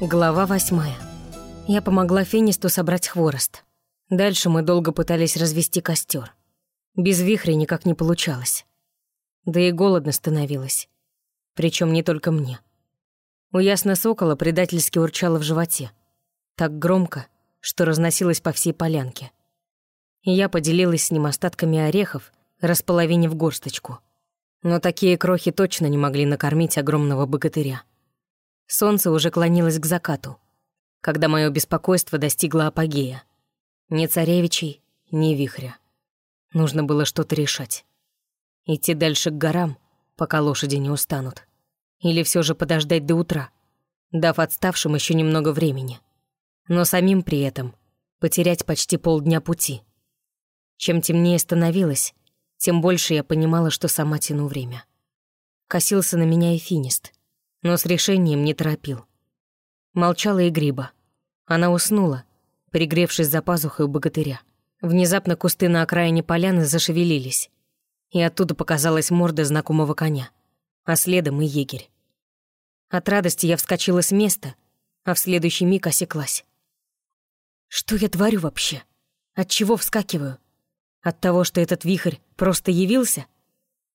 Глава восьмая. Я помогла Финисту собрать хворост. Дальше мы долго пытались развести костер. Без вихря никак не получалось. Да и голодно становилось. Причем не только мне. У ясно сокола предательски урчало в животе. Так громко, что разносилось по всей полянке. Я поделилась с ним остатками орехов, располовинив горсточку. Но такие крохи точно не могли накормить огромного богатыря. Солнце уже клонилось к закату, когда мое беспокойство достигло апогея. Ни царевичей, ни вихря. Нужно было что-то решать. Идти дальше к горам, пока лошади не устанут. Или все же подождать до утра, дав отставшим еще немного времени. Но самим при этом потерять почти полдня пути. Чем темнее становилось, тем больше я понимала, что сама тяну время. Косился на меня и финист — но с решением не торопил. Молчала и Гриба. Она уснула, пригревшись за пазухой у богатыря. Внезапно кусты на окраине поляны зашевелились, и оттуда показалась морда знакомого коня, а следом и егерь. От радости я вскочила с места, а в следующий миг осеклась. Что я творю вообще? От чего вскакиваю? От того, что этот вихрь просто явился?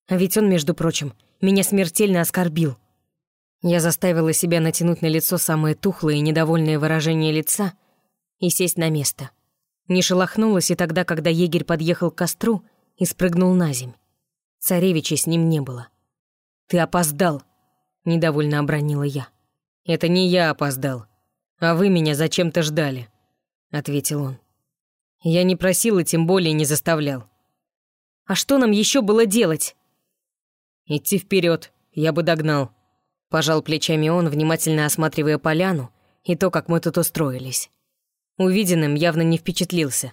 А ведь он, между прочим, меня смертельно оскорбил. Я заставила себя натянуть на лицо самое тухлое и недовольное выражение лица и сесть на место. Не шелохнулась и тогда, когда егерь подъехал к костру и спрыгнул на земь. Царевича с ним не было. «Ты опоздал», — недовольно обронила я. «Это не я опоздал, а вы меня зачем-то ждали», — ответил он. «Я не просил и тем более не заставлял». «А что нам еще было делать?» «Идти вперед, я бы догнал», Пожал плечами он, внимательно осматривая поляну и то, как мы тут устроились. Увиденным явно не впечатлился.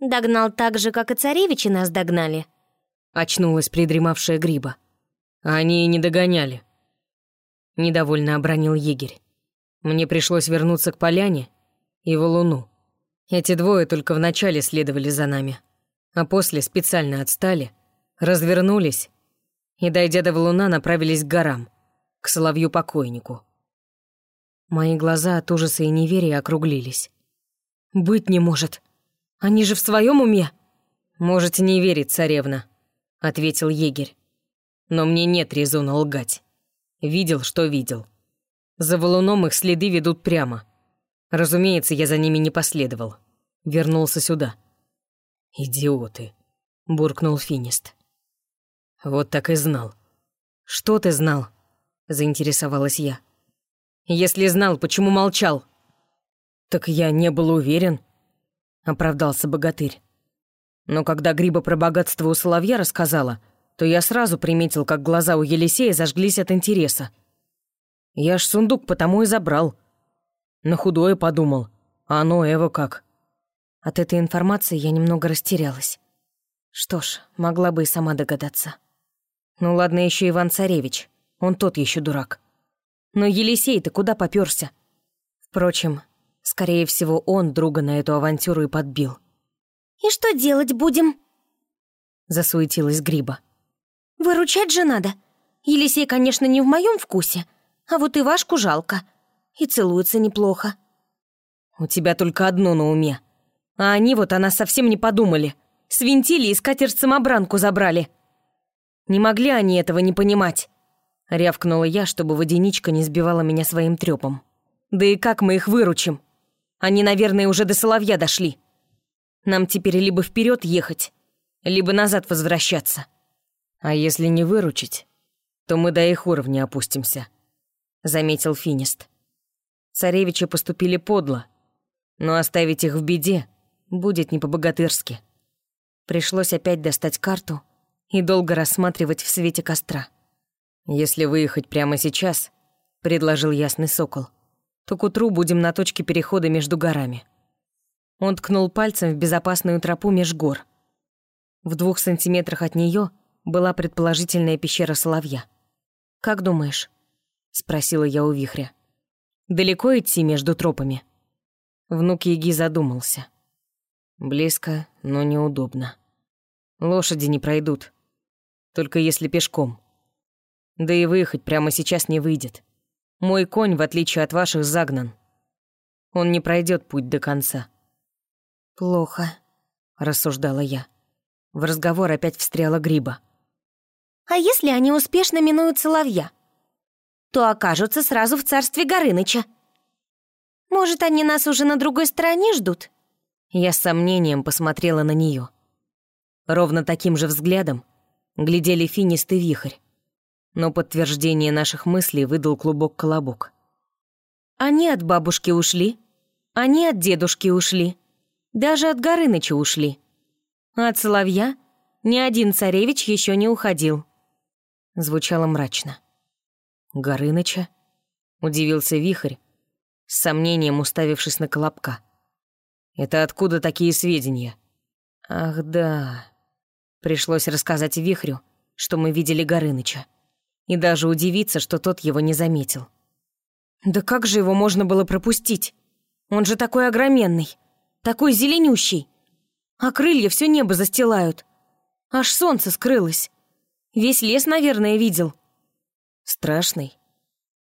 «Догнал так же, как и царевичи нас догнали», — очнулась придремавшая гриба. Они и не догоняли. Недовольно обронил егерь. Мне пришлось вернуться к поляне и валуну. Эти двое только вначале следовали за нами, а после специально отстали, развернулись и, дойдя до валуна, направились к горам к соловью-покойнику. Мои глаза от ужаса и неверия округлились. «Быть не может. Они же в своем уме?» «Можете не верить, царевна», — ответил егерь. «Но мне нет резона лгать. Видел, что видел. За валуном их следы ведут прямо. Разумеется, я за ними не последовал. Вернулся сюда». «Идиоты», — буркнул Финист. «Вот так и знал». «Что ты знал?» — заинтересовалась я. «Если знал, почему молчал?» «Так я не был уверен», — оправдался богатырь. «Но когда Гриба про богатство у Соловья рассказала, то я сразу приметил, как глаза у Елисея зажглись от интереса. Я ж сундук потому и забрал. На худое подумал, а оно Эва как». От этой информации я немного растерялась. Что ж, могла бы и сама догадаться. Ну ладно, еще Иван Царевич. Он тот еще дурак. Но Елисей-то куда попёрся? Впрочем, скорее всего, он друга на эту авантюру и подбил. «И что делать будем?» Засуетилась Гриба. «Выручать же надо. Елисей, конечно, не в моем вкусе, а вот Ивашку жалко. И целуется неплохо». «У тебя только одно на уме. А они вот о нас совсем не подумали. Свинтили и скатерть-самобранку забрали. Не могли они этого не понимать. Рявкнула я, чтобы водяничка не сбивала меня своим трёпом. «Да и как мы их выручим? Они, наверное, уже до Соловья дошли. Нам теперь либо вперед ехать, либо назад возвращаться. А если не выручить, то мы до их уровня опустимся», — заметил Финист. Царевичи поступили подло, но оставить их в беде будет не по-богатырски. Пришлось опять достать карту и долго рассматривать в свете костра. «Если выехать прямо сейчас», — предложил ясный сокол, «то к утру будем на точке перехода между горами». Он ткнул пальцем в безопасную тропу меж гор. В двух сантиметрах от нее была предположительная пещера соловья. «Как думаешь?» — спросила я у вихря. «Далеко идти между тропами?» Внук Яги задумался. «Близко, но неудобно. Лошади не пройдут, только если пешком. Да и выехать прямо сейчас не выйдет. Мой конь, в отличие от ваших, загнан. Он не пройдет путь до конца. «Плохо», — рассуждала я. В разговор опять встряла Гриба. «А если они успешно минуют Соловья, то окажутся сразу в царстве Горыныча. Может, они нас уже на другой стороне ждут?» Я с сомнением посмотрела на нее. Ровно таким же взглядом глядели Финист и Вихрь. Но подтверждение наших мыслей выдал клубок-колобок. «Они от бабушки ушли, они от дедушки ушли, даже от Горыныча ушли. От Соловья ни один царевич еще не уходил». Звучало мрачно. «Горыныча?» — удивился Вихрь, с сомнением уставившись на Колобка. «Это откуда такие сведения?» «Ах да...» Пришлось рассказать Вихрю, что мы видели Горыныча. И даже удивиться, что тот его не заметил. «Да как же его можно было пропустить? Он же такой огроменный, такой зеленющий. А крылья все небо застилают. Аж солнце скрылось. Весь лес, наверное, видел». «Страшный?»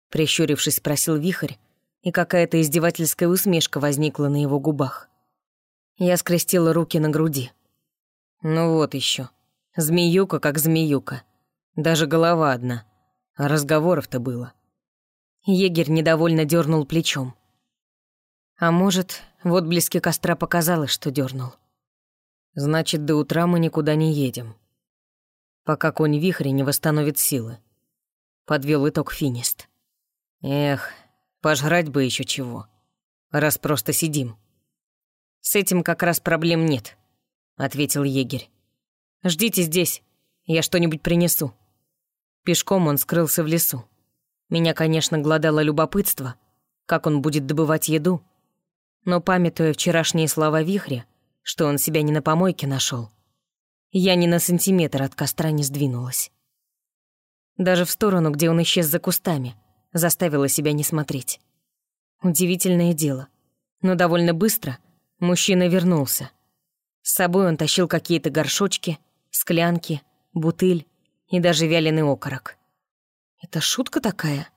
Прищурившись, спросил Вихрь, и какая-то издевательская усмешка возникла на его губах. Я скрестила руки на груди. Ну вот еще. Змеюка как змеюка. Даже голова одна. А разговоров-то было. Егерь недовольно дернул плечом. А может, в отблеске костра показалось, что дернул. Значит, до утра мы никуда не едем. Пока конь вихря не восстановит силы. Подвел итог финист. Эх, пожрать бы еще чего. Раз просто сидим. С этим как раз проблем нет. — ответил егерь. «Ждите здесь, я что-нибудь принесу». Пешком он скрылся в лесу. Меня, конечно, гладало любопытство, как он будет добывать еду, но, памятуя вчерашние слова Вихря, что он себя не на помойке нашел, я ни на сантиметр от костра не сдвинулась. Даже в сторону, где он исчез за кустами, заставила себя не смотреть. Удивительное дело, но довольно быстро мужчина вернулся. С собой он тащил какие-то горшочки, склянки, бутыль и даже вяленый окорок. «Это шутка такая?»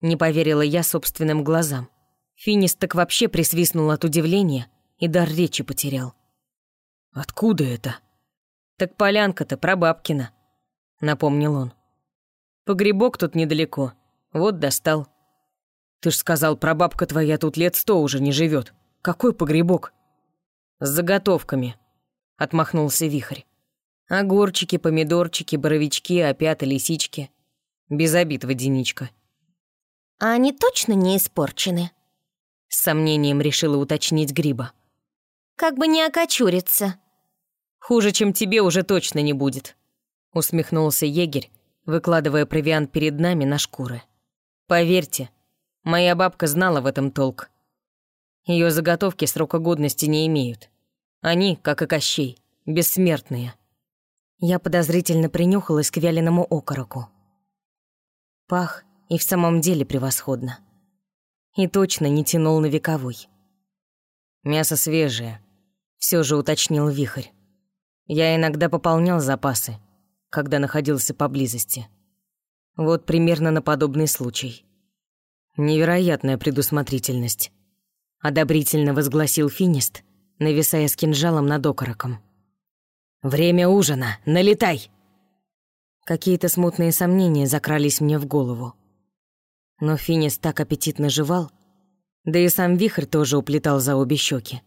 Не поверила я собственным глазам. Финис так вообще присвистнул от удивления и дар речи потерял. «Откуда это?» «Так полянка-то прабабкина», — напомнил он. «Погребок тут недалеко, вот достал». «Ты ж сказал, прабабка твоя тут лет сто уже не живет. Какой погребок?» «С заготовками», — отмахнулся вихрь. «Огурчики, помидорчики, боровички, опята, лисички. Без обид, водяничка». «А они точно не испорчены?» С сомнением решила уточнить Гриба. «Как бы не окочуриться». «Хуже, чем тебе, уже точно не будет», — усмехнулся егерь, выкладывая провиант перед нами на шкуры. «Поверьте, моя бабка знала в этом толк. Ее заготовки срока годности не имеют. Они, как и Кощей, бессмертные. Я подозрительно принюхалась к вяленому окороку. Пах и в самом деле превосходно. И точно не тянул на вековой. Мясо свежее, все же уточнил Вихрь. Я иногда пополнял запасы, когда находился поблизости. Вот примерно на подобный случай. Невероятная предусмотрительность. Одобрительно возгласил Финист, нависая с кинжалом над окороком. «Время ужина! Налетай!» Какие-то смутные сомнения закрались мне в голову. Но Финис так аппетитно жевал, да и сам вихрь тоже уплетал за обе щеки,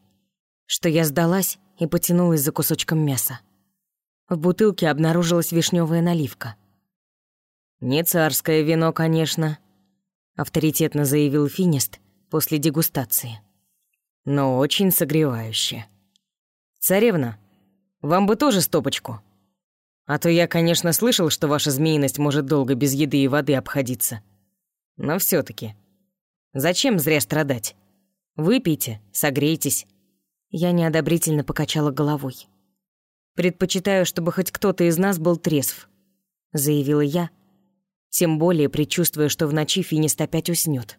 что я сдалась и потянулась за кусочком мяса. В бутылке обнаружилась вишневая наливка. «Не царское вино, конечно», — авторитетно заявил Финист после дегустации но очень согревающе. Царевна, вам бы тоже стопочку. А то я, конечно, слышал, что ваша змеиность может долго без еды и воды обходиться. Но все таки зачем зря страдать? Выпейте, согрейтесь. Я неодобрительно покачала головой. Предпочитаю, чтобы хоть кто-то из нас был трезв, заявила я, тем более предчувствуя, что в ночи Финист опять уснет.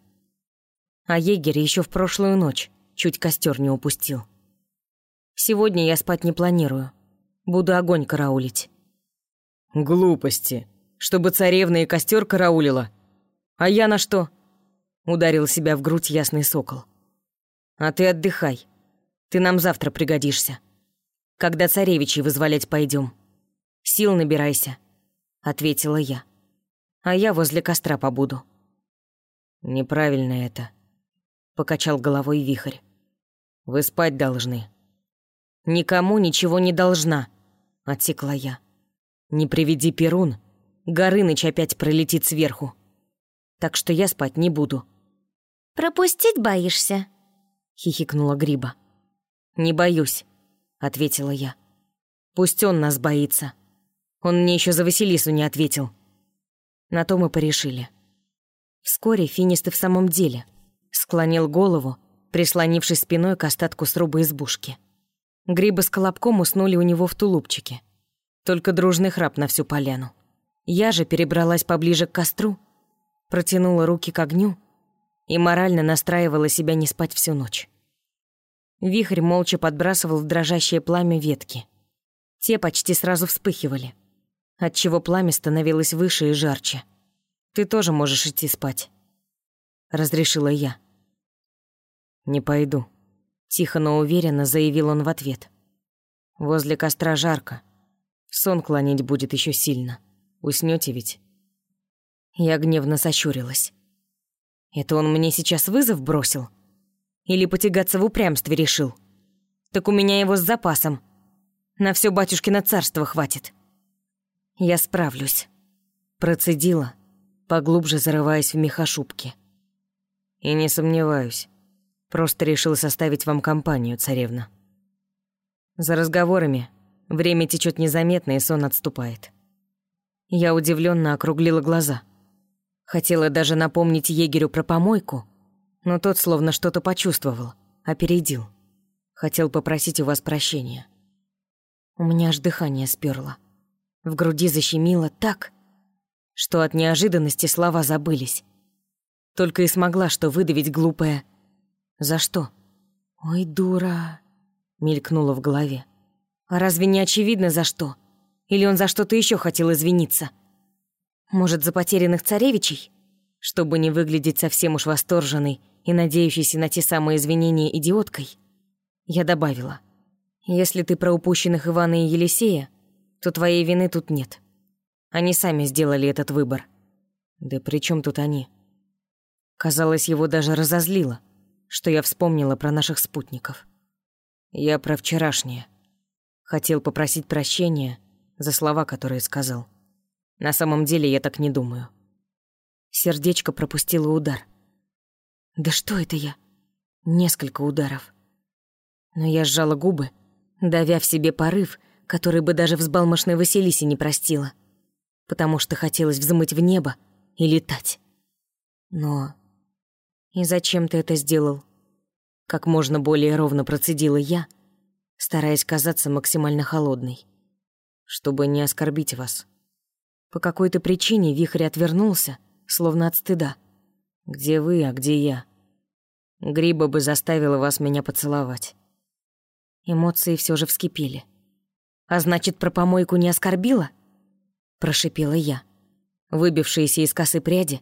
А егерь еще в прошлую ночь чуть костер не упустил. Сегодня я спать не планирую. Буду огонь караулить. Глупости. Чтобы царевна и костер караулила. А я на что? Ударил себя в грудь ясный сокол. «А ты отдыхай. Ты нам завтра пригодишься. Когда царевичей вызволять пойдем. Сил набирайся», — ответила я. «А я возле костра побуду». «Неправильно это», — покачал головой вихрь. «Вы спать должны». «Никому ничего не должна», — отсекла я. «Не приведи Перун, Горыныч опять пролетит сверху. Так что я спать не буду». «Пропустить боишься?» — хихикнула Гриба. «Не боюсь», — ответила я. «Пусть он нас боится. Он мне еще за Василису не ответил». На то мы порешили. Вскоре Финист и в самом деле склонил голову, прислонившись спиной к остатку сруба избушки. Грибы с колобком уснули у него в тулупчике. Только дружный храп на всю поляну. Я же перебралась поближе к костру, протянула руки к огню и морально настраивала себя не спать всю ночь. Вихрь молча подбрасывал в дрожащее пламя ветки. Те почти сразу вспыхивали, отчего пламя становилось выше и жарче. «Ты тоже можешь идти спать», — разрешила я. «Не пойду», — тихо, но уверенно заявил он в ответ. «Возле костра жарко. Сон клонить будет еще сильно. Уснете ведь?» Я гневно сощурилась. «Это он мне сейчас вызов бросил?» Или потягаться в упрямстве решил. Так у меня его с запасом. На все батюшкино царство хватит. Я справлюсь. Процедила, поглубже зарываясь в меха шубки. И не сомневаюсь. Просто решил составить вам компанию, царевна. За разговорами время течет незаметно, и сон отступает. Я удивленно округлила глаза. Хотела даже напомнить егерю про помойку, но тот словно что-то почувствовал, опередил. Хотел попросить у вас прощения. У меня аж дыхание сперло. В груди защемило так, что от неожиданности слова забылись. Только и смогла что выдавить глупое «За что?» «Ой, дура!» — мелькнуло в голове. «А разве не очевидно, за что? Или он за что-то еще хотел извиниться? Может, за потерянных царевичей?» Чтобы не выглядеть совсем уж восторженной и надеющейся на те самые извинения идиоткой, я добавила. «Если ты про упущенных Ивана и Елисея, то твоей вины тут нет. Они сами сделали этот выбор. Да при чем тут они?» Казалось, его даже разозлило, что я вспомнила про наших спутников. Я про вчерашнее. Хотел попросить прощения за слова, которые сказал. На самом деле я так не думаю. Сердечко пропустило удар. Да что это я? Несколько ударов. Но я сжала губы, давя в себе порыв, который бы даже взбалмошной Василисе не простила, потому что хотелось взмыть в небо и летать. Но... И зачем ты это сделал? Как можно более ровно процедила я, стараясь казаться максимально холодной. Чтобы не оскорбить вас. По какой-то причине вихрь отвернулся, словно от стыда. Где вы, а где я? Гриба бы заставила вас меня поцеловать. Эмоции все же вскипели. А значит, про помойку не оскорбила? Прошипела я. Выбившиеся из косы пряди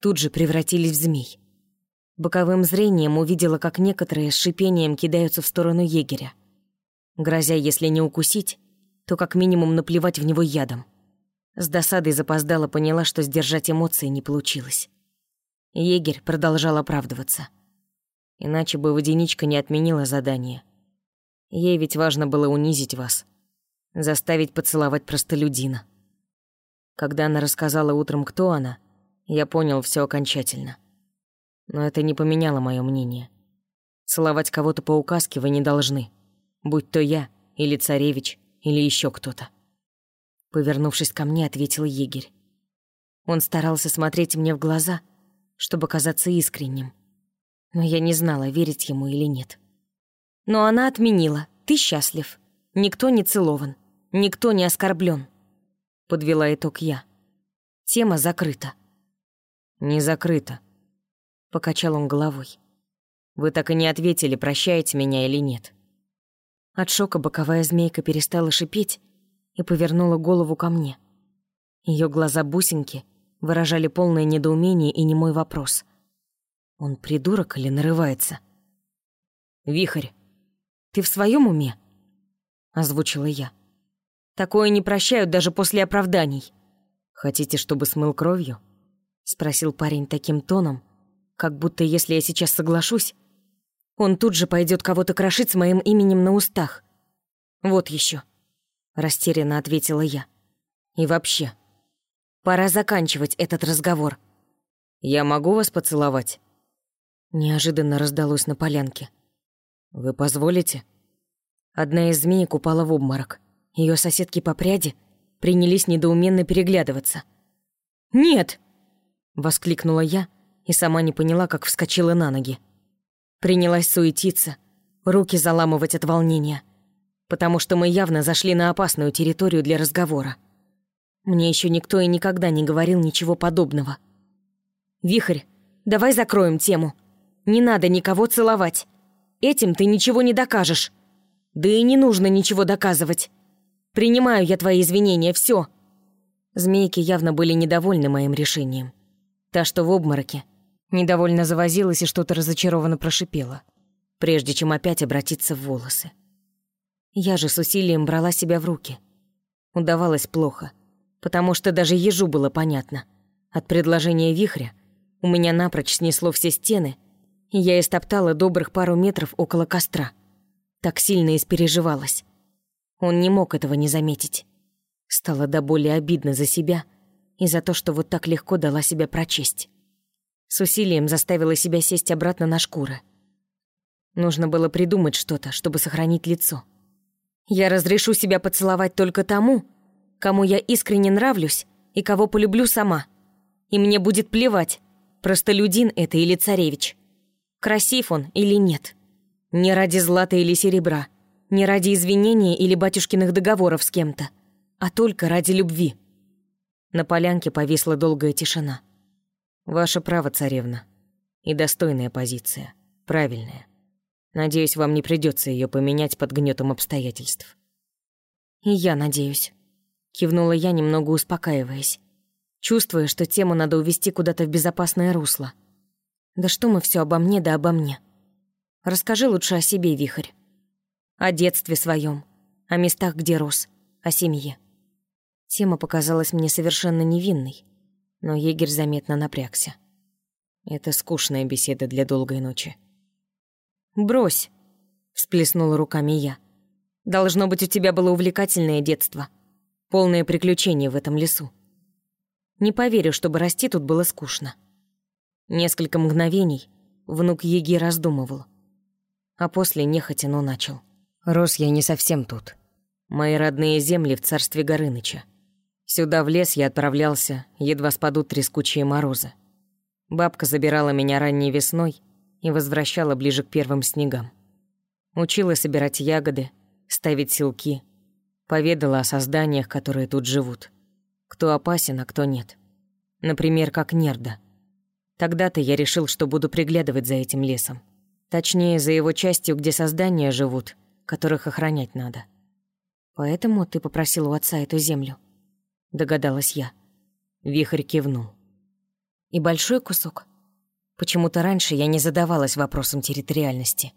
тут же превратились в змей. Боковым зрением увидела, как некоторые с шипением кидаются в сторону егеря. Грозя, если не укусить, то как минимум наплевать в него ядом. С досадой запоздала поняла, что сдержать эмоции не получилось. Егерь продолжал оправдываться. Иначе бы водяничка не отменила задание. Ей ведь важно было унизить вас. Заставить поцеловать простолюдина. Когда она рассказала утром, кто она, я понял все окончательно. Но это не поменяло мое мнение. Целовать кого-то по указке вы не должны. Будь то я, или царевич, или еще кто-то. Повернувшись ко мне, ответил егерь. Он старался смотреть мне в глаза, чтобы казаться искренним. Но я не знала, верить ему или нет. Но она отменила. Ты счастлив. Никто не целован. Никто не оскорблен. Подвела итог я. Тема закрыта. Не закрыта. Покачал он головой. Вы так и не ответили, прощаете меня или нет. От шока боковая змейка перестала шипеть и повернула голову ко мне. Ее глаза-бусинки выражали полное недоумение и немой вопрос. Он придурок или нарывается? «Вихрь, ты в своем уме?» — озвучила я. «Такое не прощают даже после оправданий». «Хотите, чтобы смыл кровью?» — спросил парень таким тоном, как будто если я сейчас соглашусь, он тут же пойдет кого-то крошить с моим именем на устах. «Вот еще, растерянно ответила я. «И вообще, пора заканчивать этот разговор». «Я могу вас поцеловать?» Неожиданно раздалось на полянке. «Вы позволите?» Одна из змеек упала в обморок. Ее соседки по пряди принялись недоуменно переглядываться. «Нет!» — воскликнула я и сама не поняла, как вскочила на ноги. Принялась суетиться, руки заламывать от волнения, потому что мы явно зашли на опасную территорию для разговора. Мне еще никто и никогда не говорил ничего подобного. «Вихрь, давай закроем тему. Не надо никого целовать. Этим ты ничего не докажешь. Да и не нужно ничего доказывать. Принимаю я твои извинения, все. Змейки явно были недовольны моим решением. Та, что в обмороке, недовольно завозилась и что-то разочарованно прошипела, прежде чем опять обратиться в волосы. Я же с усилием брала себя в руки. Удавалось плохо, потому что даже ежу было понятно. От предложения вихря у меня напрочь снесло все стены, и я истоптала добрых пару метров около костра. Так сильно испереживалась. Он не мог этого не заметить. Стало до боли обидно за себя и за то, что вот так легко дала себя прочесть. С усилием заставила себя сесть обратно на шкуры. Нужно было придумать что-то, чтобы сохранить лицо. Я разрешу себя поцеловать только тому, кому я искренне нравлюсь и кого полюблю сама. И мне будет плевать, простолюдин это или царевич. Красив он или нет. Не ради злата или серебра, не ради извинения или батюшкиных договоров с кем-то, а только ради любви. На полянке повисла долгая тишина. «Ваше право, царевна. И достойная позиция. Правильная. Надеюсь, вам не придется ее поменять под гнетом обстоятельств». «И я надеюсь», — кивнула я, немного успокаиваясь, чувствуя, что тему надо увести куда-то в безопасное русло. «Да что мы все обо мне да обо мне? Расскажи лучше о себе, Вихрь. О детстве своем, о местах, где рос, о семье». Тема показалась мне совершенно невинной, но егерь заметно напрягся. Это скучная беседа для долгой ночи. «Брось!» — всплеснула руками я. «Должно быть, у тебя было увлекательное детство, полное приключений в этом лесу. Не поверю, чтобы расти тут было скучно». Несколько мгновений внук Еги раздумывал, а после нехотя, но начал. «Рос я не совсем тут. Мои родные земли в царстве Горыныча. Сюда в лес я отправлялся, едва спадут трескучие морозы. Бабка забирала меня ранней весной и возвращала ближе к первым снегам. Учила собирать ягоды, ставить силки, поведала о созданиях, которые тут живут. Кто опасен, а кто нет. Например, как Нерда. Тогда-то я решил, что буду приглядывать за этим лесом. Точнее, за его частью, где создания живут, которых охранять надо. Поэтому ты попросил у отца эту землю догадалась я. Вихрь кивнул. И большой кусок. Почему-то раньше я не задавалась вопросом территориальности.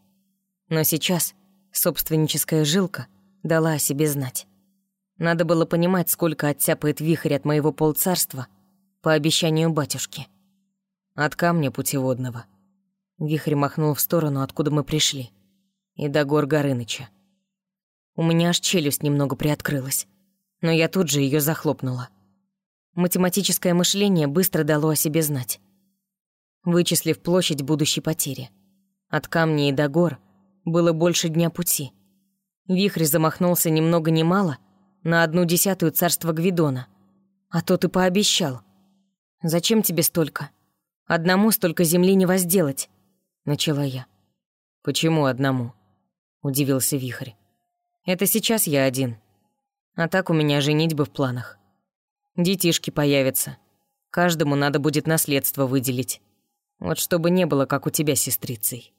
Но сейчас собственническая жилка дала о себе знать. Надо было понимать, сколько оттяпает вихрь от моего полцарства по обещанию батюшки. От камня путеводного. Вихрь махнул в сторону, откуда мы пришли. И до гор Горыныча. У меня аж челюсть немного приоткрылась но я тут же ее захлопнула. Математическое мышление быстро дало о себе знать. Вычислив площадь будущей потери. От камней до гор было больше дня пути. Вихрь замахнулся ни много ни мало на одну десятую царства Гвидона. А тот и пообещал. «Зачем тебе столько? Одному столько земли не возделать», — начала я. «Почему одному?» — удивился Вихрь. «Это сейчас я один. А так у меня женитьба в планах. Детишки появятся. Каждому надо будет наследство выделить. Вот чтобы не было, как у тебя сестрицей.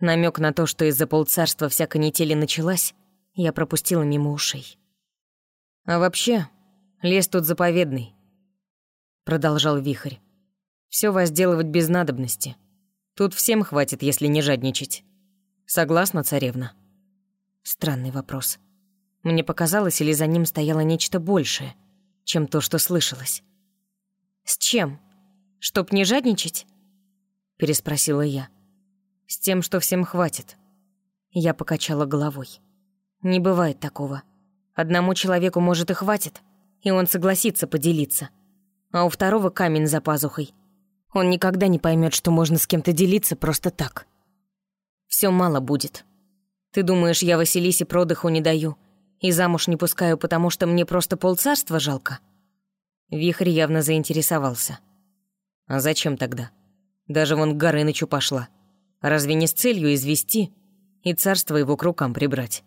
Намек на то, что из-за полцарства вся канители началась, я пропустила мимо ушей. А вообще, лес тут заповедный, продолжал Вихрь. Все возделывать без надобности. Тут всем хватит, если не жадничать. Согласна, царевна? Странный вопрос. Мне показалось, или за ним стояло нечто большее, чем то, что слышалось. «С чем? Чтоб не жадничать?» Переспросила я. «С тем, что всем хватит». Я покачала головой. «Не бывает такого. Одному человеку, может, и хватит, и он согласится поделиться. А у второго камень за пазухой. Он никогда не поймет, что можно с кем-то делиться просто так. Все мало будет. Ты думаешь, я Василисе продыху не даю и замуж не пускаю, потому что мне просто полцарства жалко?» Вихрь явно заинтересовался. «А зачем тогда? Даже вон к Горынычу пошла. Разве не с целью извести и царство его к рукам прибрать?»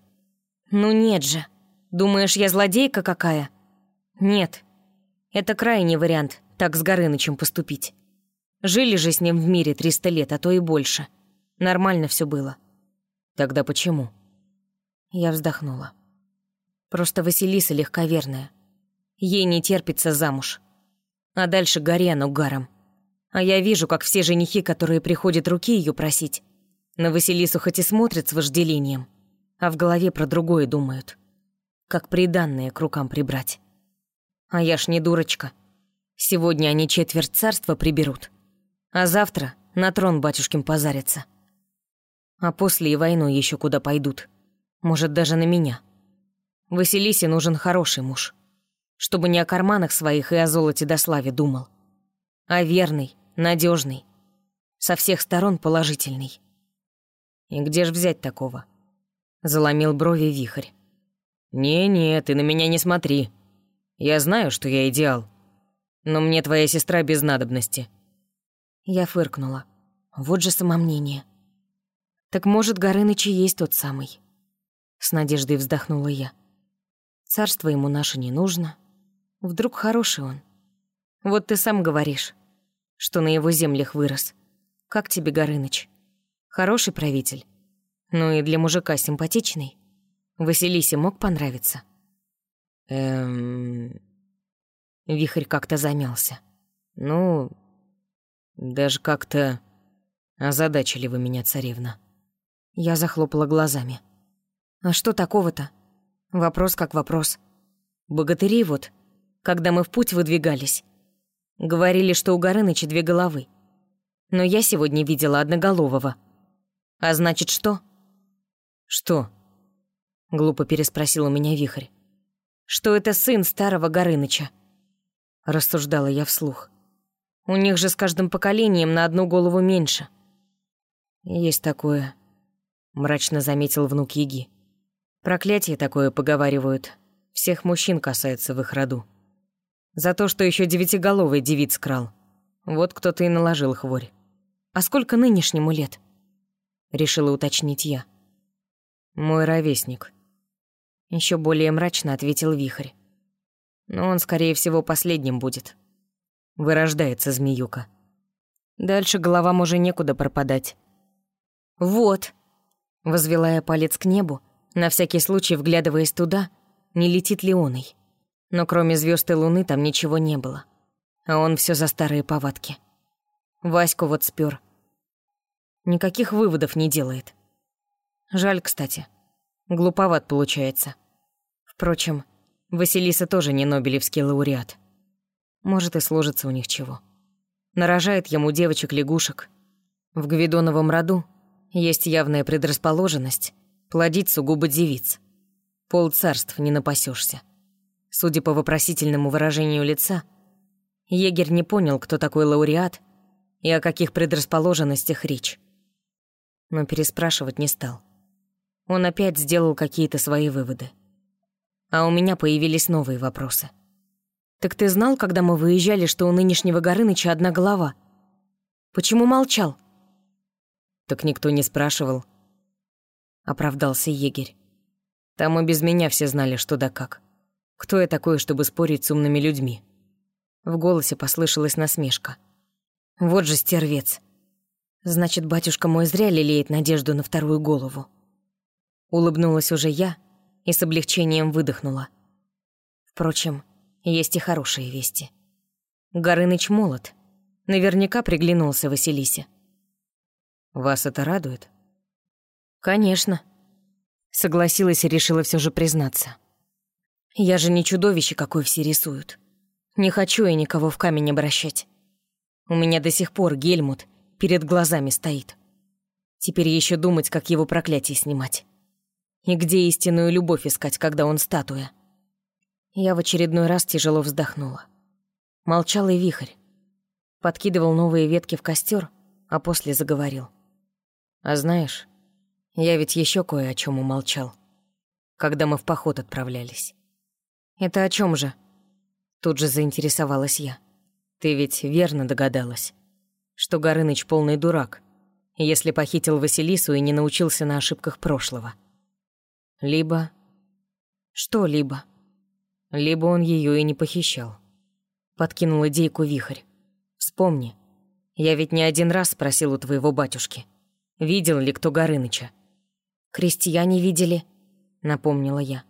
«Ну нет же. Думаешь, я злодейка какая?» «Нет. Это крайний вариант, так с Горынычем поступить. Жили же с ним в мире триста лет, а то и больше. Нормально все было». «Тогда почему?» Я вздохнула. «Просто Василиса легковерная. Ей не терпится замуж. А дальше горе оно гаром. А я вижу, как все женихи, которые приходят руки ее просить, на Василису хоть и смотрят с вожделением, а в голове про другое думают. Как приданное к рукам прибрать. А я ж не дурочка. Сегодня они четверть царства приберут. А завтра на трон батюшкин позарятся. А после и войну еще куда пойдут. Может, даже на меня. Василисе нужен хороший муж чтобы не о карманах своих и о золоте до славе думал, а верный, надежный, со всех сторон положительный. И где ж взять такого? Заломил брови вихрь. «Не-не, ты на меня не смотри. Я знаю, что я идеал. Но мне твоя сестра без надобности». Я фыркнула. Вот же самомнение. Так может, Горыныч и есть тот самый. С надеждой вздохнула я. Царство ему наше не нужно, Вдруг хороший он. Вот ты сам говоришь, что на его землях вырос. Как тебе, Горыныч? Хороший правитель. Ну и для мужика симпатичный. Василисе мог понравиться? Эм... Вихрь как-то замялся. Ну, даже как-то озадачили вы меня, царевна. Я захлопала глазами. А что такого-то? Вопрос как вопрос. Богатыри вот когда мы в путь выдвигались. Говорили, что у Горыныча две головы. Но я сегодня видела одноголового. А значит, что? Что? Глупо переспросил у меня вихрь. Что это сын старого Горыныча? Рассуждала я вслух. У них же с каждым поколением на одну голову меньше. Есть такое, мрачно заметил внук Яги. Проклятие такое поговаривают. Всех мужчин касается в их роду. За то, что еще девятиголовый девиц крал. Вот кто-то и наложил хворь. «А сколько нынешнему лет?» Решила уточнить я. «Мой ровесник». Еще более мрачно ответил Вихрь. «Но он, скорее всего, последним будет. Вырождается змеюка. Дальше головам уже некуда пропадать». «Вот!» Возвела я палец к небу, на всякий случай вглядываясь туда, не летит ли оной но кроме звезд и луны там ничего не было. А он все за старые повадки. Ваську вот спер. Никаких выводов не делает. Жаль, кстати. Глуповат получается. Впрочем, Василиса тоже не Нобелевский лауреат. Может, и сложится у них чего. Нарожает ему девочек-лягушек. В Гвидоновом роду есть явная предрасположенность плодить сугубо девиц. Пол царств не напасешься. Судя по вопросительному выражению лица, егерь не понял, кто такой лауреат и о каких предрасположенностях речь. Но переспрашивать не стал. Он опять сделал какие-то свои выводы. А у меня появились новые вопросы. «Так ты знал, когда мы выезжали, что у нынешнего Горыныча одна голова? Почему молчал?» «Так никто не спрашивал», — оправдался егерь. «Там и без меня все знали, что да как». Кто я такой, чтобы спорить с умными людьми? В голосе послышалась насмешка. Вот же стервец. Значит, батюшка мой зря лелеет надежду на вторую голову. Улыбнулась уже я и с облегчением выдохнула. Впрочем, есть и хорошие вести. Горыныч молод. Наверняка приглянулся Василисе. Вас это радует? «Конечно», — согласилась и решила все же признаться. «Я же не чудовище, какое все рисуют. Не хочу я никого в камень обращать. У меня до сих пор Гельмут перед глазами стоит. Теперь еще думать, как его проклятие снимать. И где истинную любовь искать, когда он статуя?» Я в очередной раз тяжело вздохнула. Молчал и вихрь. Подкидывал новые ветки в костер, а после заговорил. «А знаешь, я ведь еще кое о чем умолчал, когда мы в поход отправлялись». «Это о чем же?» Тут же заинтересовалась я. «Ты ведь верно догадалась, что Горыныч полный дурак, если похитил Василису и не научился на ошибках прошлого. Либо... Что либо? Либо он ее и не похищал. Подкинул идейку вихрь. Вспомни, я ведь не один раз спросил у твоего батюшки, видел ли кто Горыныча. «Крестьяне видели», — напомнила я.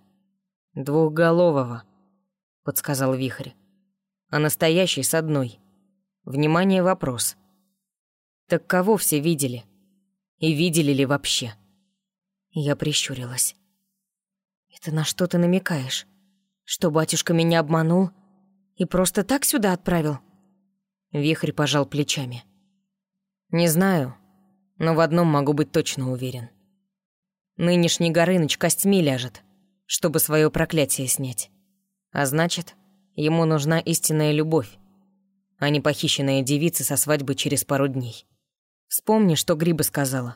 «Двухголового», — подсказал Вихрь. «А настоящий с одной. Внимание, вопрос. Так кого все видели? И видели ли вообще?» Я прищурилась. «Это на что ты намекаешь? Что батюшка меня обманул и просто так сюда отправил?» Вихрь пожал плечами. «Не знаю, но в одном могу быть точно уверен. Нынешний Горыныч костьми ляжет, чтобы свое проклятие снять. А значит, ему нужна истинная любовь, а не похищенная девица со свадьбы через пару дней. Вспомни, что Гриба сказала.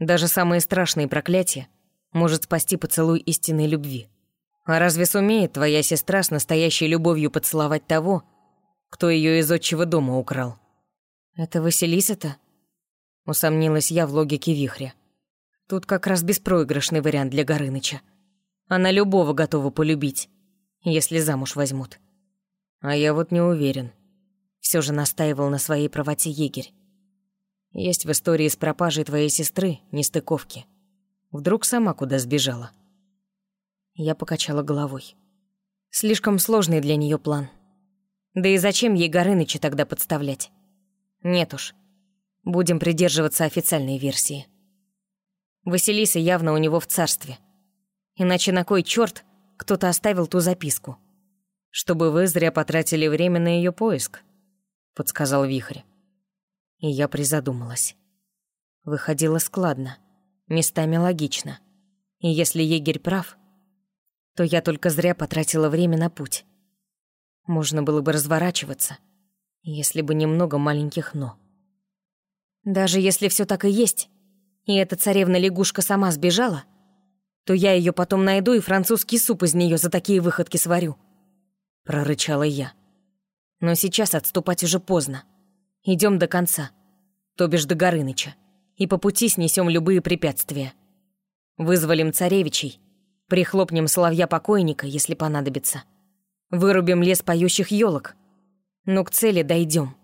Даже самые страшные проклятия может спасти поцелуй истинной любви. А разве сумеет твоя сестра с настоящей любовью поцеловать того, кто ее из отчего дома украл? Это Василиса-то? Усомнилась я в логике вихря. Тут как раз беспроигрышный вариант для Горыныча. Она любого готова полюбить, если замуж возьмут. А я вот не уверен. Все же настаивал на своей правоте егерь. Есть в истории с пропажей твоей сестры нестыковки. Вдруг сама куда сбежала? Я покачала головой. Слишком сложный для нее план. Да и зачем ей Горыныча тогда подставлять? Нет уж. Будем придерживаться официальной версии. Василиса явно у него в царстве. Иначе на кой черт кто-то оставил ту записку? Чтобы вы зря потратили время на ее поиск, подсказал Вихрь. И я призадумалась. Выходило складно, местами логично. И если егерь прав, то я только зря потратила время на путь. Можно было бы разворачиваться, если бы немного маленьких «но». Даже если все так и есть, и эта царевна-лягушка сама сбежала, то я ее потом найду и французский суп из нее за такие выходки сварю. Прорычала я. Но сейчас отступать уже поздно. Идем до конца, то бишь до Горыныча, и по пути снесем любые препятствия. Вызволим царевичей, прихлопнем соловья покойника, если понадобится. Вырубим лес поющих елок. Но к цели дойдем.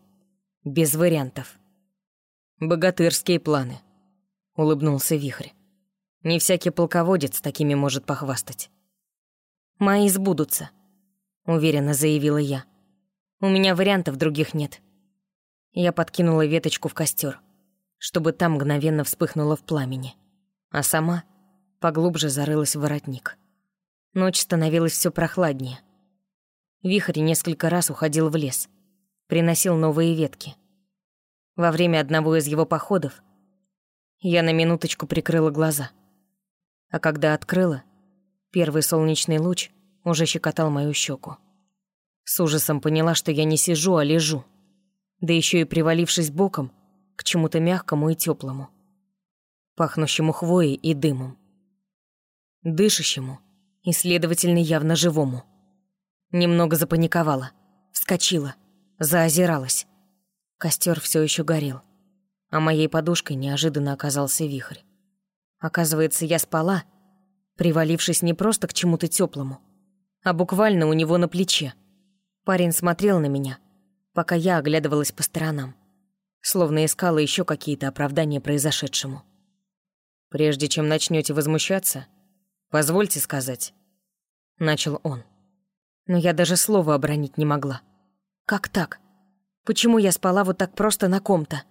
Без вариантов. Богатырские планы. — улыбнулся Вихрь. «Не всякий полководец такими может похвастать». «Мои сбудутся», — уверенно заявила я. «У меня вариантов других нет». Я подкинула веточку в костер, чтобы там мгновенно вспыхнуло в пламени, а сама поглубже зарылась в воротник. Ночь становилась все прохладнее. Вихрь несколько раз уходил в лес, приносил новые ветки. Во время одного из его походов я на минуточку прикрыла глаза. А когда открыла, первый солнечный луч уже щекотал мою щеку. С ужасом поняла, что я не сижу, а лежу. Да еще и привалившись боком к чему-то мягкому и теплому, пахнущему хвоей и дымом. Дышащему и, следовательно, явно живому. Немного запаниковала, вскочила, заозиралась. Костер все еще горел а моей подушкой неожиданно оказался вихрь. Оказывается, я спала, привалившись не просто к чему-то теплому, а буквально у него на плече. Парень смотрел на меня, пока я оглядывалась по сторонам, словно искала еще какие-то оправдания произошедшему. «Прежде чем начнете возмущаться, позвольте сказать», — начал он. Но я даже слова обронить не могла. «Как так? Почему я спала вот так просто на ком-то?»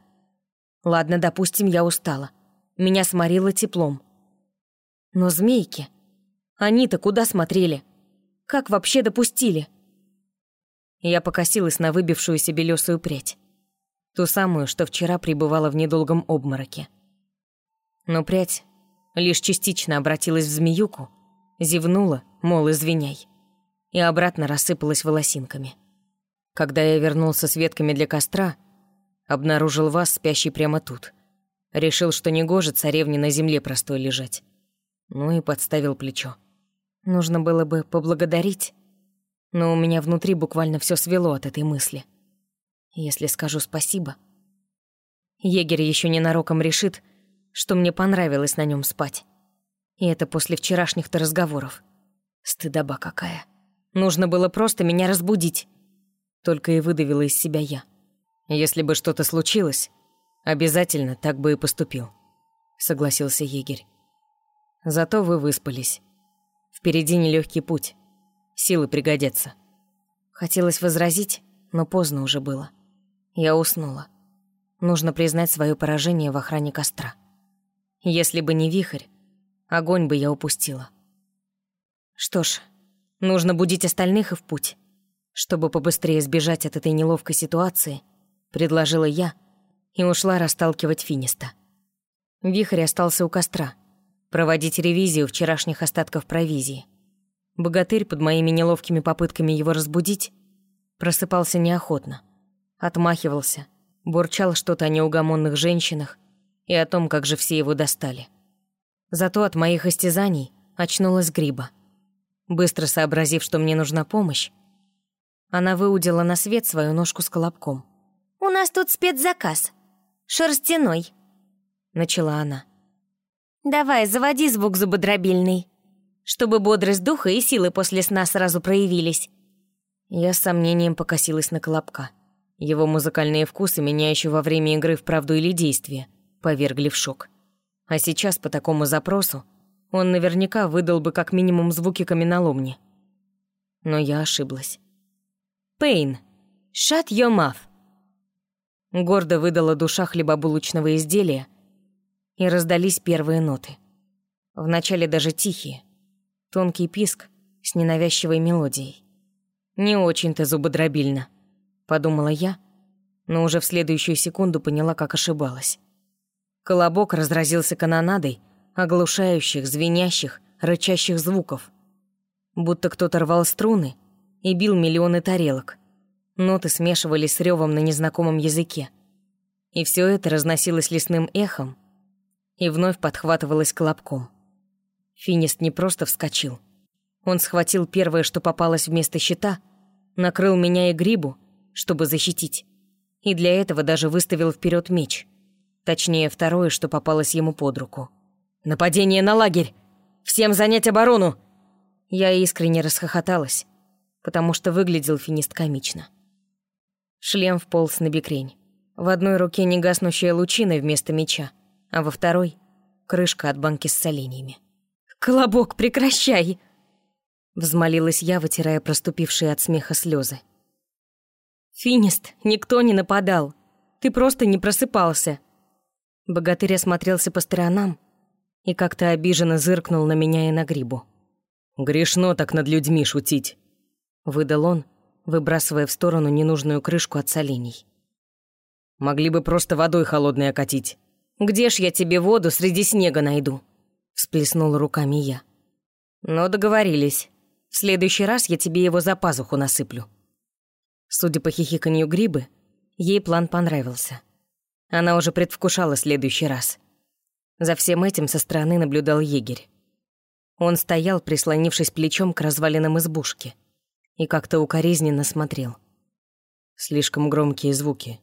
Ладно, допустим, я устала. меня сморило теплом. Но змейки, они-то куда смотрели? Как вообще допустили? Я покосилась на выбившуюся белесую прядь. Ту самую, что вчера пребывала в недолгом обмороке. Но прядь лишь частично обратилась в змеюку, зевнула, мол, извиняй, и обратно рассыпалась волосинками. Когда я вернулся с ветками для костра, обнаружил вас, спящий прямо тут. Решил, что негоже царевне на земле простой лежать. Ну и подставил плечо. Нужно было бы поблагодарить, но у меня внутри буквально все свело от этой мысли. Если скажу спасибо... Егерь еще ненароком решит, что мне понравилось на нем спать. И это после вчерашних-то разговоров. Стыдоба какая. Нужно было просто меня разбудить. Только и выдавила из себя я. Если бы что-то случилось, обязательно так бы и поступил. Согласился егерь. Зато вы выспались. Впереди нелегкий путь. Силы пригодятся. Хотелось возразить, но поздно уже было. Я уснула. Нужно признать свое поражение в охране костра. Если бы не вихрь, огонь бы я упустила. Что ж, нужно будить остальных и в путь. Чтобы побыстрее сбежать от этой неловкой ситуации, предложила я и ушла расталкивать Финиста. Вихрь остался у костра, проводить ревизию вчерашних остатков провизии. Богатырь под моими неловкими попытками его разбудить просыпался неохотно, отмахивался, бурчал что-то о неугомонных женщинах и о том, как же все его достали. Зато от моих истязаний очнулась Гриба. Быстро сообразив, что мне нужна помощь, она выудила на свет свою ножку с колобком. «У нас тут спецзаказ. Шерстяной», — начала она. «Давай, заводи звук зубодробильный, чтобы бодрость духа и силы после сна сразу проявились». Я с сомнением покосилась на колобка. Его музыкальные вкусы меня еще во время игры в правду или действие повергли в шок. А сейчас по такому запросу он наверняка выдал бы как минимум звуки каменоломни. Но я ошиблась. «Пейн, shut your mouth!» Гордо выдала душа хлебобулочного изделия, и раздались первые ноты. Вначале даже тихие, тонкий писк с ненавязчивой мелодией. «Не очень-то зубодробильно», — подумала я, но уже в следующую секунду поняла, как ошибалась. Колобок разразился канонадой, оглушающих, звенящих, рычащих звуков. Будто кто-то рвал струны и бил миллионы тарелок. Ноты смешивались с ревом на незнакомом языке. И все это разносилось лесным эхом и вновь подхватывалось колобком. Финист не просто вскочил. Он схватил первое, что попалось вместо щита, накрыл меня и грибу, чтобы защитить. И для этого даже выставил вперед меч. Точнее, второе, что попалось ему под руку. «Нападение на лагерь! Всем занять оборону!» Я искренне расхохоталась, потому что выглядел финист комично. Шлем вполз на бекрень. В одной руке негаснущая лучина вместо меча, а во второй — крышка от банки с соленьями. «Колобок, прекращай!» Взмолилась я, вытирая проступившие от смеха слезы. «Финист, никто не нападал. Ты просто не просыпался. Богатырь осмотрелся по сторонам и как-то обиженно зыркнул на меня и на грибу. «Грешно так над людьми шутить», — выдал он, выбрасывая в сторону ненужную крышку от солений. «Могли бы просто водой холодной окатить». «Где ж я тебе воду среди снега найду?» — всплеснула руками я. «Но договорились. В следующий раз я тебе его за пазуху насыплю». Судя по хихиканью грибы, ей план понравился. Она уже предвкушала следующий раз. За всем этим со стороны наблюдал егерь. Он стоял, прислонившись плечом к развалинам избушки, и как-то укоризненно смотрел. «Слишком громкие звуки»,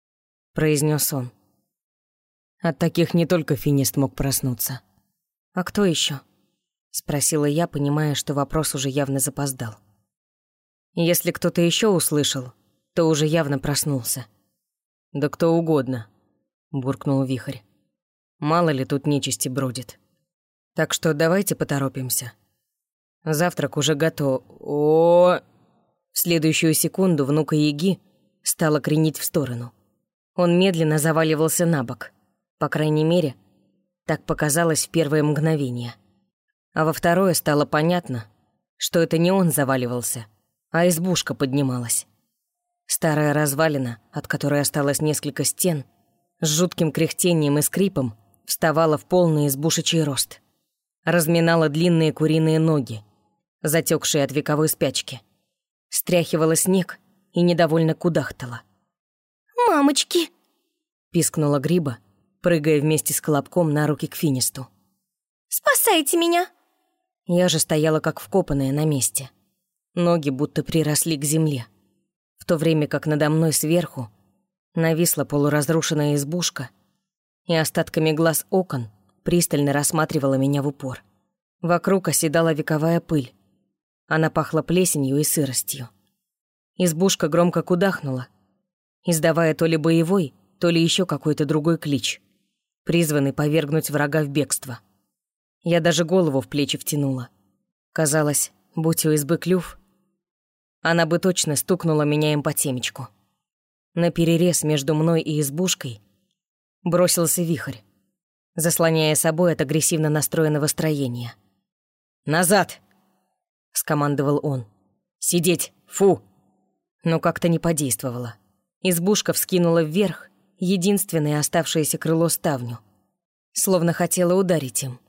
— произнес он. От таких не только финист мог проснуться. «А кто еще? спросила я, понимая, что вопрос уже явно запоздал. Если кто-то еще услышал, то уже явно проснулся. «Да кто угодно», — буркнул Вихрь. «Мало ли тут нечисти бродит. Так что давайте поторопимся. Завтрак уже готов. О, В следующую секунду внука Яги стало кренить в сторону. Он медленно заваливался на бок. По крайней мере, Так показалось в первое мгновение. А во второе стало понятно, что это не он заваливался, а избушка поднималась. Старая развалина, от которой осталось несколько стен, с жутким кряхтением и скрипом, вставала в полный избушечий рост. Разминала длинные куриные ноги, затекшие от вековой спячки. Стряхивала снег и недовольно кудахтала. «Мамочки!» — пискнула Гриба, прыгая вместе с Колобком на руки к Финисту. «Спасайте меня!» Я же стояла как вкопанная на месте. Ноги будто приросли к земле. В то время как надо мной сверху нависла полуразрушенная избушка и остатками глаз окон пристально рассматривала меня в упор. Вокруг оседала вековая пыль. Она пахла плесенью и сыростью. Избушка громко кудахнула, издавая то ли боевой, то ли еще какой-то другой клич, призванный повергнуть врага в бегство. Я даже голову в плечи втянула. Казалось, будь у избы клюв, она бы точно стукнула меня им по темечку. На перерез между мной и избушкой бросился вихрь, заслоняя собой от агрессивно настроенного строения. «Назад!» — скомандовал он. «Сидеть! Фу!» Но как-то не подействовало. Избушка вскинула вверх единственное оставшееся крыло ставню, словно хотела ударить им.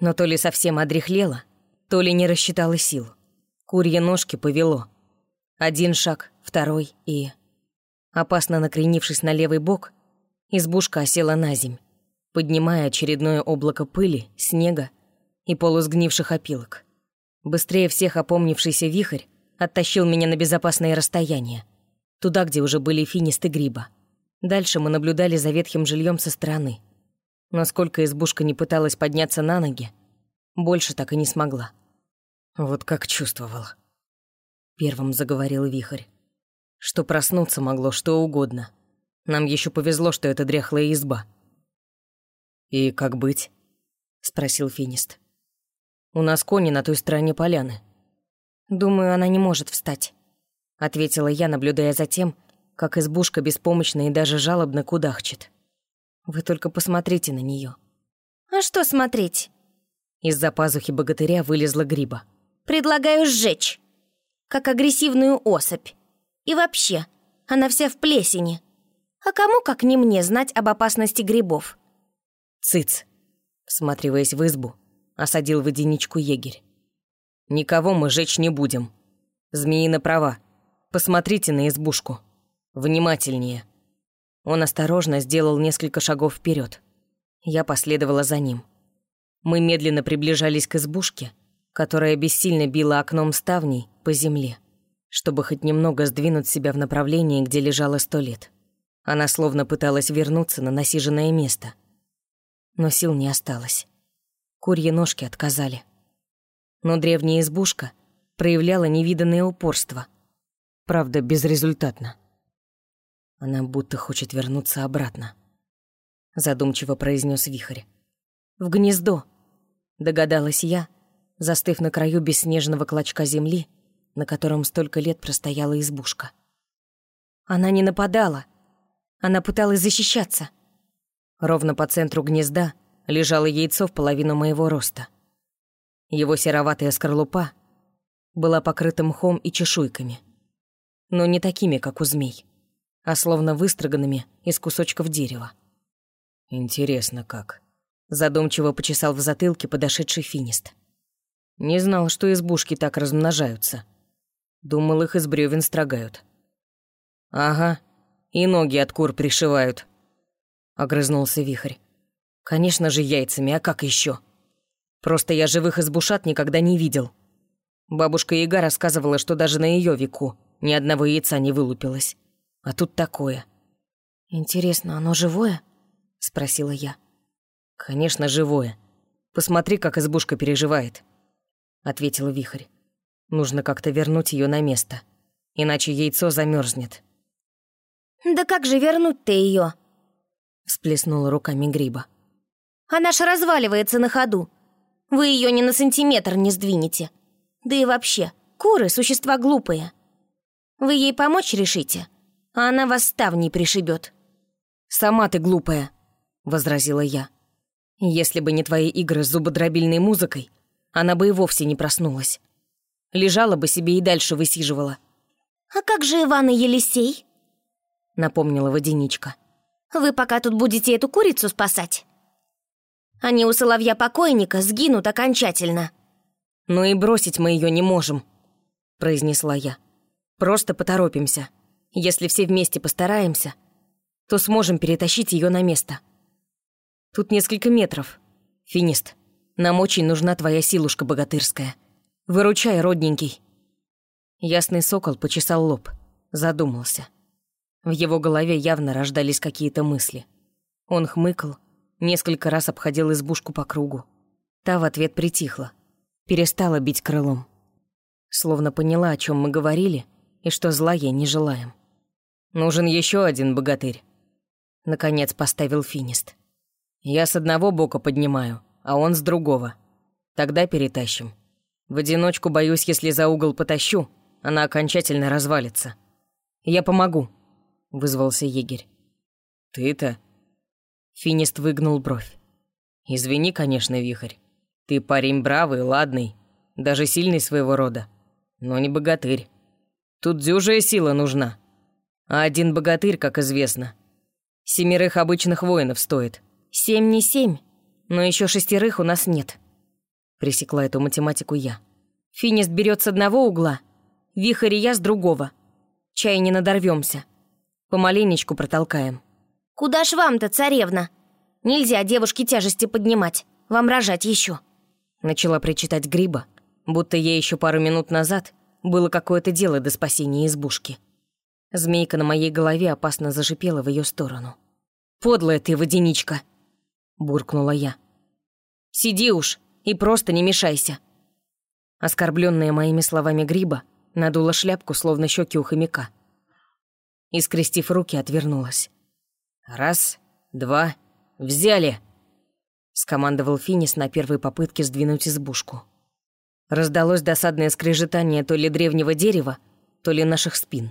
Но то ли совсем одряхлела, то ли не рассчитала сил. Курье ножки повело. Один шаг, второй и... Опасно накренившись на левый бок, избушка осела на земь, поднимая очередное облако пыли, снега и полусгнивших опилок. Быстрее всех опомнившийся вихрь оттащил меня на безопасное расстояние, туда, где уже были финисты гриба. Дальше мы наблюдали за ветхим жильем со стороны. Насколько избушка не пыталась подняться на ноги, больше так и не смогла. Вот как чувствовал. Первым заговорил Вихрь. Что проснуться могло что угодно. Нам еще повезло, что это дряхлая изба. «И как быть?» — спросил Финист. «У нас кони на той стороне поляны». «Думаю, она не может встать», — ответила я, наблюдая за тем, как избушка беспомощно и даже жалобно кудахчет. «Вы только посмотрите на нее. «А что смотреть?» Из-за пазухи богатыря вылезла гриба. «Предлагаю сжечь, как агрессивную особь. И вообще, она вся в плесени. А кому, как не мне, знать об опасности грибов?» «Цыц!» Всматриваясь в избу, осадил в единичку егерь. «Никого мы жечь не будем. Змеина права. Посмотрите на избушку. Внимательнее». Он осторожно сделал несколько шагов вперед. Я последовала за ним. Мы медленно приближались к избушке, которая бессильно била окном ставней по земле, чтобы хоть немного сдвинуть себя в направлении, где лежало сто лет. Она словно пыталась вернуться на насиженное место. Но сил не осталось. Курьи ножки отказали. Но древняя избушка проявляла невиданное упорство. Правда, безрезультатно. Она будто хочет вернуться обратно. Задумчиво произнес Вихрь. «В гнездо», — догадалась я, застыв на краю бесснежного клочка земли, на котором столько лет простояла избушка. Она не нападала. Она пыталась защищаться. Ровно по центру гнезда лежало яйцо в половину моего роста. Его сероватая скорлупа была покрыта мхом и чешуйками. Но не такими, как у змей, а словно выстроганными из кусочков дерева. «Интересно как», Задумчиво почесал в затылке подошедший финист. Не знал, что избушки так размножаются. Думал, их из бревен строгают. «Ага, и ноги от кур пришивают», — огрызнулся вихрь. «Конечно же яйцами, а как еще? Просто я живых избушат никогда не видел. Бабушка Яга рассказывала, что даже на ее веку ни одного яйца не вылупилось. А тут такое». «Интересно, оно живое?» — спросила я. «Конечно, живое. Посмотри, как избушка переживает», — ответил Вихрь. «Нужно как-то вернуть ее на место, иначе яйцо замерзнет. «Да как же вернуть-то ее? всплеснула руками Гриба. «Она ж разваливается на ходу. Вы ее ни на сантиметр не сдвинете. Да и вообще, куры — существа глупые. Вы ей помочь решите, а она вас ставней пришибет. «Сама ты глупая», — возразила я. Если бы не твои игры с зубодробильной музыкой, она бы и вовсе не проснулась. Лежала бы себе и дальше высиживала. «А как же Иван и Елисей?» — напомнила водяничка. «Вы пока тут будете эту курицу спасать? Они у соловья-покойника сгинут окончательно». «Ну и бросить мы ее не можем», — произнесла я. «Просто поторопимся. Если все вместе постараемся, то сможем перетащить ее на место. Тут несколько метров. Финист, нам очень нужна твоя силушка богатырская. Выручай, родненький». Ясный сокол почесал лоб, задумался. В его голове явно рождались какие-то мысли. Он хмыкал, несколько раз обходил избушку по кругу. Та в ответ притихла, перестала бить крылом. Словно поняла, о чем мы говорили, и что зла ей не желаем. «Нужен еще один богатырь», — наконец поставил Финист. «Я с одного бока поднимаю, а он с другого. Тогда перетащим. В одиночку, боюсь, если за угол потащу, она окончательно развалится. Я помогу», — вызвался егерь. «Ты-то?» Финист выгнул бровь. «Извини, конечно, Вихрь. Ты парень бравый, ладный, даже сильный своего рода, но не богатырь. Тут дюжая сила нужна. А один богатырь, как известно, семерых обычных воинов стоит. Семь не семь, но еще шестерых у нас нет», — пресекла эту математику я. «Финист берет с одного угла, Вихрь и я с другого. Чай не надорвемся. Помаленечку протолкаем». «Куда ж вам-то, царевна? Нельзя девушке тяжести поднимать. Вам рожать еще. Начала причитать Гриба, будто ей еще пару минут назад было какое-то дело до спасения избушки. Змейка на моей голове опасно зашипела в ее сторону. «Подлая ты, водяничка!» — буркнула я. «Сиди уж и просто не мешайся!» Оскорбленная моими словами Гриба надула шляпку, словно щеки у хомяка. И, скрестив руки, отвернулась. «Раз, два, взяли!» скомандовал Финис на первой попытке сдвинуть избушку. Раздалось досадное скрежетание то ли древнего дерева, то ли наших спин.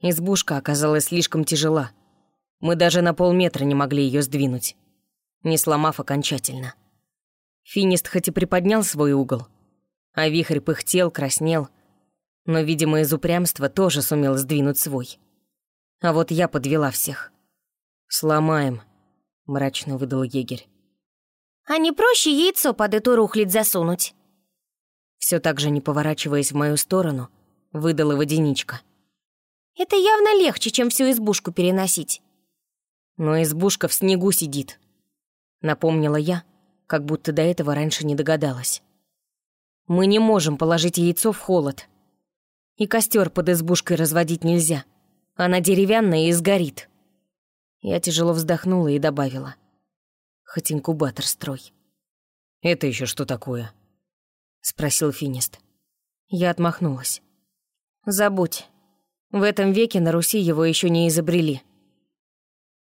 Избушка оказалась слишком тяжела. Мы даже на полметра не могли ее сдвинуть, не сломав окончательно. Финист хоть и приподнял свой угол, а вихрь пыхтел, краснел, но, видимо, из упрямства тоже сумел сдвинуть свой. А вот я подвела всех. «Сломаем», мрачно выдал егерь. «А не проще яйцо под эту рухлядь засунуть?» Все так же, не поворачиваясь в мою сторону, выдала водяничка. «Это явно легче, чем всю избушку переносить». «Но избушка в снегу сидит», — напомнила я, как будто до этого раньше не догадалась. «Мы не можем положить яйцо в холод. И костер под избушкой разводить нельзя. Она деревянная и сгорит». Я тяжело вздохнула и добавила. Хоть инкубатор строй. «Это еще что такое?» Спросил Финист. Я отмахнулась. «Забудь. В этом веке на Руси его еще не изобрели.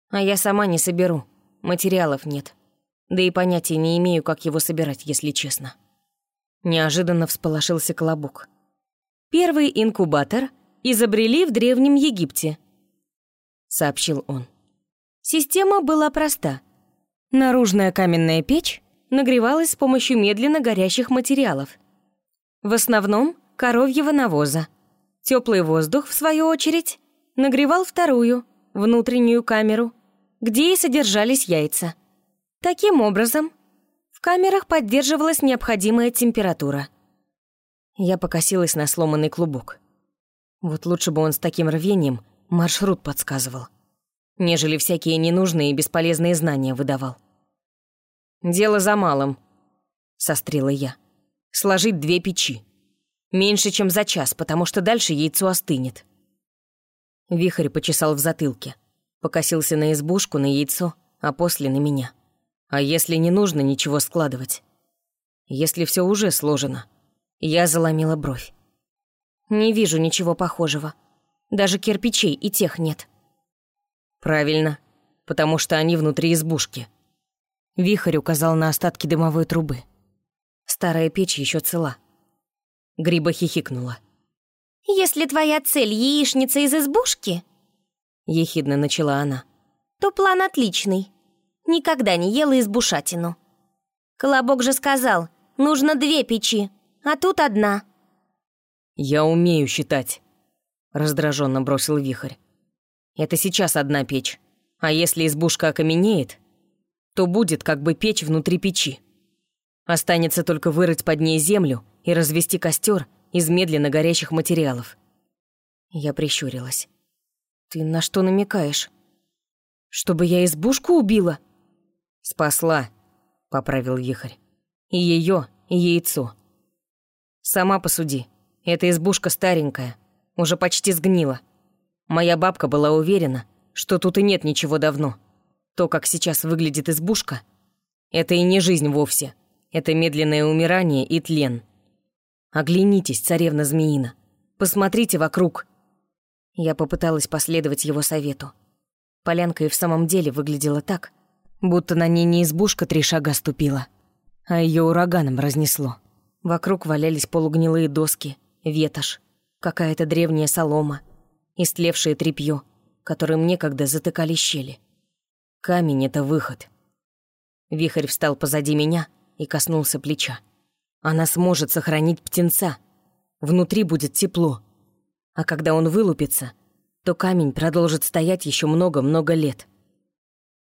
А я сама не соберу. Материалов нет. Да и понятия не имею, как его собирать, если честно». Неожиданно всполошился Колобок. «Первый инкубатор изобрели в Древнем Египте», — сообщил он. Система была проста. Наружная каменная печь нагревалась с помощью медленно горящих материалов. В основном коровьего навоза. Теплый воздух, в свою очередь, нагревал вторую, внутреннюю камеру, где и содержались яйца. Таким образом, в камерах поддерживалась необходимая температура. Я покосилась на сломанный клубок. Вот лучше бы он с таким рвением маршрут подсказывал нежели всякие ненужные и бесполезные знания выдавал. «Дело за малым», — сострила я. «Сложить две печи. Меньше, чем за час, потому что дальше яйцо остынет». Вихрь почесал в затылке, покосился на избушку, на яйцо, а после на меня. А если не нужно ничего складывать? Если все уже сложено? Я заломила бровь. Не вижу ничего похожего. Даже кирпичей и тех нет. «Правильно, потому что они внутри избушки». Вихрь указал на остатки дымовой трубы. Старая печь еще цела. Гриба хихикнула. «Если твоя цель — яичница из избушки...» Ехидно начала она. «То план отличный. Никогда не ела избушатину. Колобок же сказал, нужно две печи, а тут одна. «Я умею считать», — раздраженно бросил вихрь. «Это сейчас одна печь, а если избушка окаменеет, то будет как бы печь внутри печи. Останется только вырыть под ней землю и развести костер из медленно горящих материалов». Я прищурилась. «Ты на что намекаешь? Чтобы я избушку убила?» «Спасла», — поправил Вихрь. «И ее, и яйцо. Сама посуди, эта избушка старенькая, уже почти сгнила. Моя бабка была уверена, что тут и нет ничего давно. То, как сейчас выглядит избушка, это и не жизнь вовсе. Это медленное умирание и тлен. Оглянитесь, царевна Змеина. Посмотрите вокруг. Я попыталась последовать его совету. Полянка и в самом деле выглядела так, будто на ней не избушка три шага ступила, а ее ураганом разнесло. Вокруг валялись полугнилые доски, ветошь, какая-то древняя солома, истлевшее тряпье, которым некогда затыкали щели. Камень — это выход. Вихрь встал позади меня и коснулся плеча. Она сможет сохранить птенца. Внутри будет тепло. А когда он вылупится, то камень продолжит стоять еще много-много лет.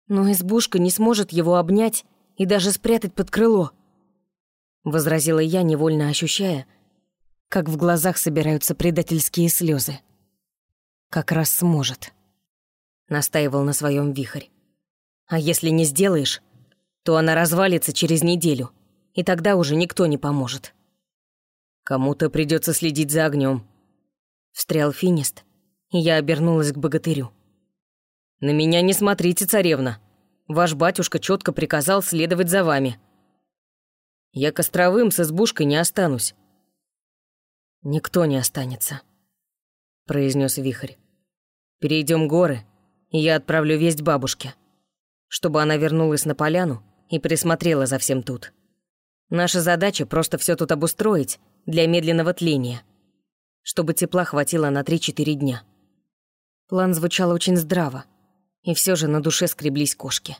Но избушка не сможет его обнять и даже спрятать под крыло. Возразила я, невольно ощущая, как в глазах собираются предательские слезы. Как раз сможет. Настаивал на своем вихрь. А если не сделаешь, то она развалится через неделю, и тогда уже никто не поможет. Кому-то придется следить за огнем. Встрял финист, и я обернулась к богатырю. «На меня не смотрите, царевна. Ваш батюшка четко приказал следовать за вами. Я костровым с избушкой не останусь». «Никто не останется», — произнес Вихрь. Перейдем горы, и я отправлю весть бабушке, чтобы она вернулась на поляну и присмотрела за всем тут. Наша задача просто все тут обустроить для медленного тления, чтобы тепла хватило на 3-4 дня». План звучал очень здраво, и все же на душе скреблись кошки.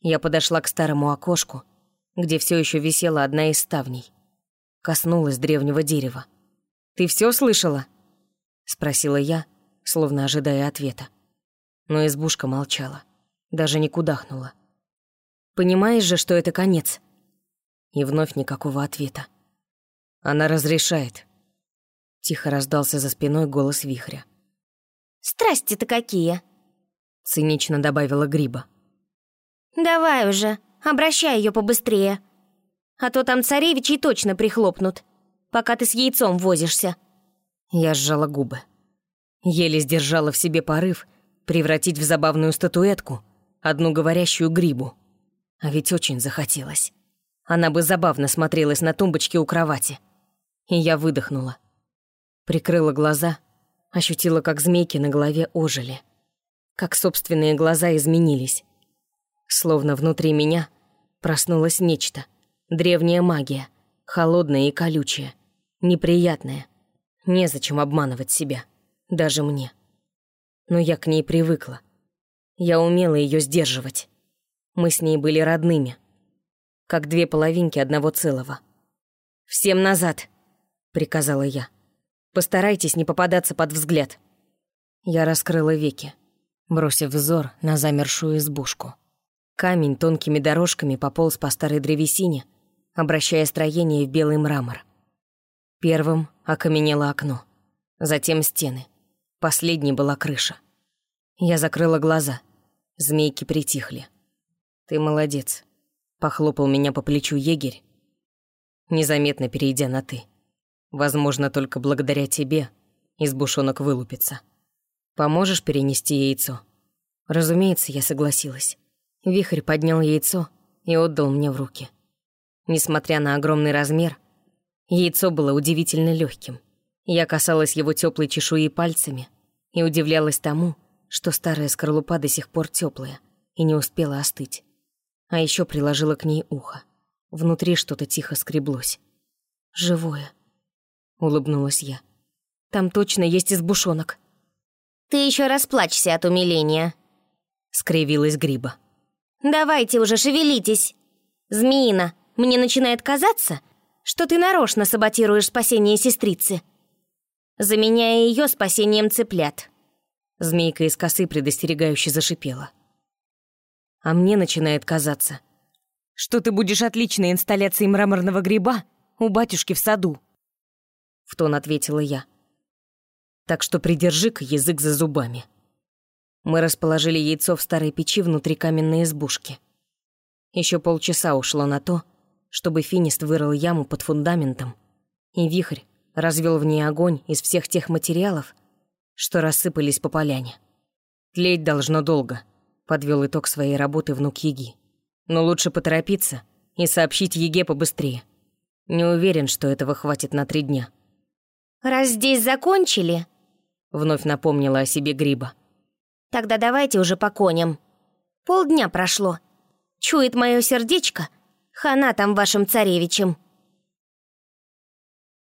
Я подошла к старому окошку, где все еще висела одна из ставней. Коснулась древнего дерева. «Ты все слышала?» — спросила я, словно ожидая ответа. Но избушка молчала, даже не кудахнула. «Понимаешь же, что это конец?» И вновь никакого ответа. «Она разрешает», — тихо раздался за спиной голос вихря. «Страсти-то какие!» Цинично добавила Гриба. «Давай уже, обращай ее побыстрее. А то там царевичей точно прихлопнут, пока ты с яйцом возишься». Я сжала губы. Еле сдержала в себе порыв превратить в забавную статуэтку одну говорящую Грибу. А ведь очень захотелось. Она бы забавно смотрелась на тумбочке у кровати. И я выдохнула. Прикрыла глаза, ощутила, как змейки на голове ожили как собственные глаза изменились. Словно внутри меня проснулось нечто. Древняя магия, холодная и колючая, неприятная. Незачем обманывать себя, даже мне. Но я к ней привыкла. Я умела ее сдерживать. Мы с ней были родными, как две половинки одного целого. «Всем назад!» — приказала я. «Постарайтесь не попадаться под взгляд». Я раскрыла веки бросив взор на замершую избушку. Камень тонкими дорожками пополз по старой древесине, обращая строение в белый мрамор. Первым окаменело окно, затем стены. Последней была крыша. Я закрыла глаза. Змейки притихли. «Ты молодец», — похлопал меня по плечу егерь, незаметно перейдя на «ты». «Возможно, только благодаря тебе избушонок вылупится». Поможешь перенести яйцо?» Разумеется, я согласилась. Вихрь поднял яйцо и отдал мне в руки. Несмотря на огромный размер, яйцо было удивительно легким. Я касалась его теплой чешуи пальцами и удивлялась тому, что старая скорлупа до сих пор теплая и не успела остыть. А еще приложила к ней ухо. Внутри что-то тихо скреблось. «Живое», — улыбнулась я. «Там точно есть избушонок». «Ты еще расплачься от умиления», — скривилась Гриба. Давайте уже шевелитесь. Змеина, мне начинает казаться, что ты нарочно саботируешь спасение сестрицы, заменяя ее спасением цыплят. Змейка из косы предостерегающе зашипела. А мне начинает казаться, что ты будешь отличной инсталляцией мраморного гриба у батюшки в саду. В тон ответила я. Так что придержи-ка язык за зубами. Мы расположили яйцо в старой печи внутри каменной избушки. Еще полчаса ушло на то, чтобы финист вырыл яму под фундаментом, и вихрь развел в ней огонь из всех тех материалов, что рассыпались по поляне. Тлеть должно долго, подвел итог своей работы внук Еги. Но лучше поторопиться и сообщить Еге побыстрее. Не уверен, что этого хватит на три дня. «Раз здесь закончили», — вновь напомнила о себе Гриба. Тогда давайте уже по коням. Полдня прошло. Чует мое сердечко, хана там вашим царевичем.